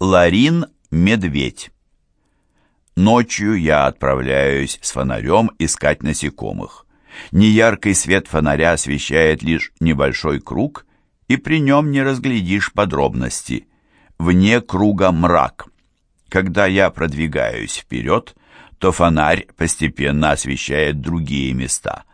Ларин-медведь. Ночью я отправляюсь с фонарем искать насекомых. Неяркий свет фонаря освещает лишь небольшой круг, и при нем не разглядишь подробности. Вне круга мрак. Когда я продвигаюсь вперед, то фонарь постепенно освещает другие места.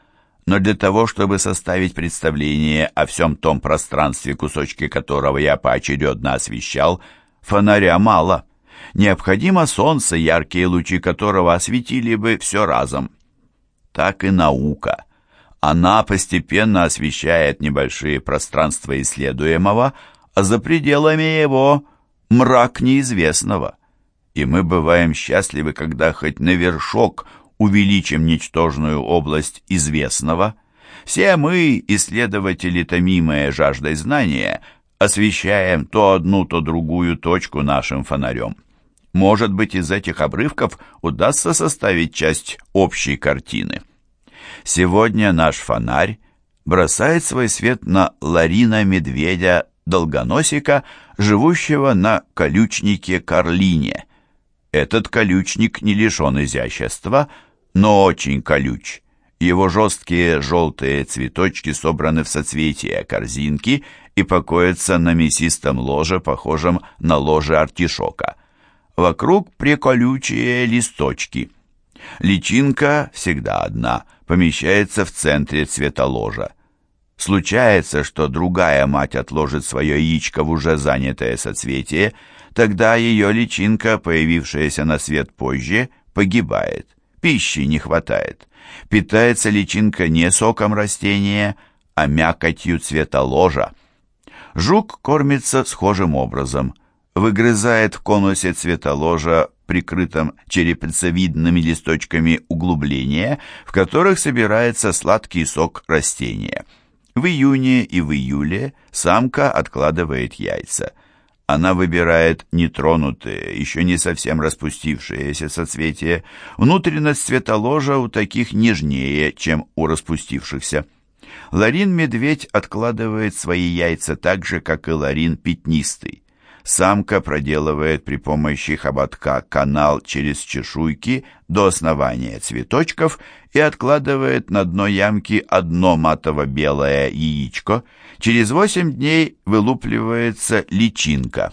Но для того, чтобы составить представление о всем том пространстве, кусочки которого я поочередно освещал, Фонаря мало. Необходимо солнце, яркие лучи которого осветили бы все разом. Так и наука. Она постепенно освещает небольшие пространства исследуемого, а за пределами его мрак неизвестного. И мы бываем счастливы, когда хоть на вершок увеличим ничтожную область известного. Все мы, исследователи, томимые жаждой знания, освещаем то одну, то другую точку нашим фонарем. Может быть, из этих обрывков удастся составить часть общей картины. Сегодня наш фонарь бросает свой свет на Ларина-медведя долгоносика, живущего на колючнике Карлине. Этот колючник не лишен изящества, но очень колюч. Его жесткие желтые цветочки собраны в соцветия корзинки и покоятся на мясистом ложе, похожем на ложе артишока. Вокруг приколючие листочки. Личинка всегда одна, помещается в центре цветоложа. Случается, что другая мать отложит свое яичко в уже занятое соцветие, тогда ее личинка, появившаяся на свет позже, погибает. Пищи не хватает. Питается личинка не соком растения, а мякотью цветоложа. Жук кормится схожим образом. Выгрызает в конусе цветоложа, прикрытом черепицевидными листочками углубления, в которых собирается сладкий сок растения. В июне и в июле самка откладывает яйца. Она выбирает нетронутые, еще не совсем распустившиеся соцветия. Внутренность цветоложа у таких нежнее, чем у распустившихся. Ларин-медведь откладывает свои яйца так же, как и ларин пятнистый. Самка проделывает при помощи хоботка канал через чешуйки до основания цветочков и откладывает на дно ямки одно матово-белое яичко. Через восемь дней вылупливается личинка.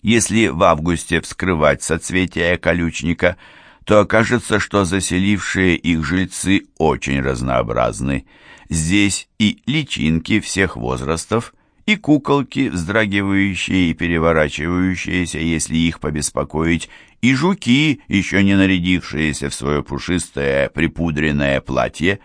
Если в августе вскрывать соцветия колючника, то окажется, что заселившие их жильцы очень разнообразны. Здесь и личинки всех возрастов, и куколки, вздрагивающие и переворачивающиеся, если их побеспокоить, и жуки, еще не нарядившиеся в свое пушистое припудренное платье,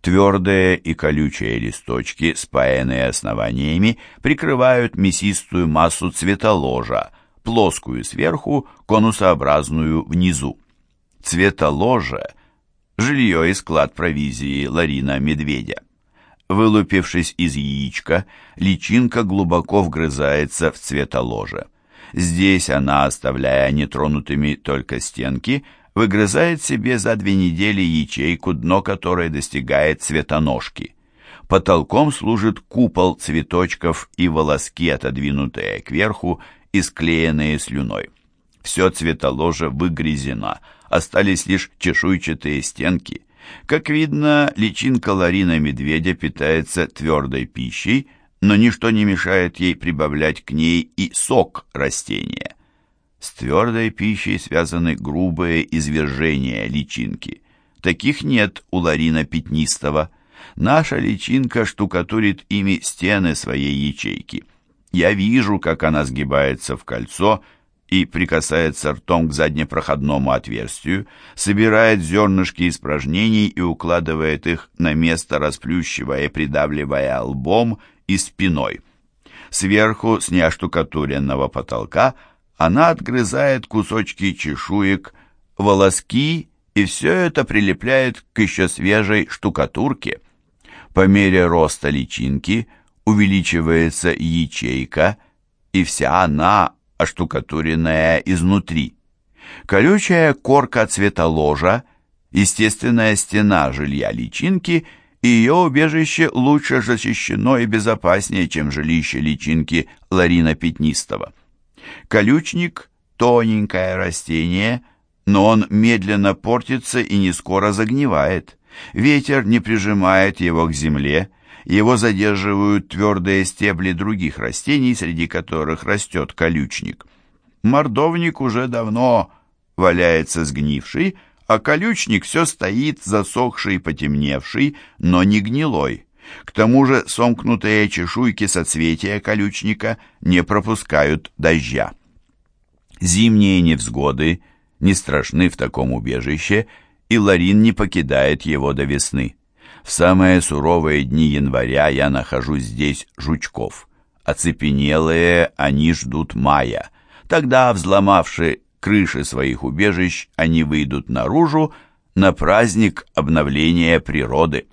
твердые и колючие листочки, спаянные основаниями, прикрывают мясистую массу цветоложа, плоскую сверху, конусообразную внизу. Цветоложе – жилье и склад провизии Ларина Медведя. Вылупившись из яичка, личинка глубоко вгрызается в цветоложе. Здесь она, оставляя нетронутыми только стенки, выгрызает себе за две недели ячейку, дно которой достигает цветоножки. Потолком служит купол цветочков и волоски, отодвинутые кверху и склеенные слюной. Все цветоложе выгрызено, остались лишь чешуйчатые стенки, как видно, личинка Ларина медведя питается твердой пищей, но ничто не мешает ей прибавлять к ней и сок растения. С твердой пищей связаны грубые извержения личинки. Таких нет у Ларина пятнистого. Наша личинка штукатурит ими стены своей ячейки. Я вижу, как она сгибается в кольцо и прикасается ртом к заднепроходному отверстию, собирает зернышки испражнений и укладывает их на место, расплющивая и придавливая лбом и спиной. Сверху, с неоштукатуренного потолка, она отгрызает кусочки чешуек, волоски, и все это прилепляет к еще свежей штукатурке. По мере роста личинки увеличивается ячейка, и вся она оштукатуренная изнутри. Колючая корка цветоложа, естественная стена жилья личинки и ее убежище лучше защищено и безопаснее, чем жилище личинки Ларина Пятнистого. Колючник – тоненькое растение, но он медленно портится и не скоро загнивает. Ветер не прижимает его к земле, его задерживают твердые стебли других растений, среди которых растет колючник. Мордовник уже давно валяется сгнивший, а колючник все стоит засохший, потемневший, но не гнилой. К тому же сомкнутые чешуйки соцветия колючника не пропускают дождя. Зимние невзгоды не страшны в таком убежище, и Ларин не покидает его до весны. В самые суровые дни января я нахожу здесь жучков. Оцепенелые они ждут мая. Тогда, взломавши крыши своих убежищ, они выйдут наружу на праздник обновления природы.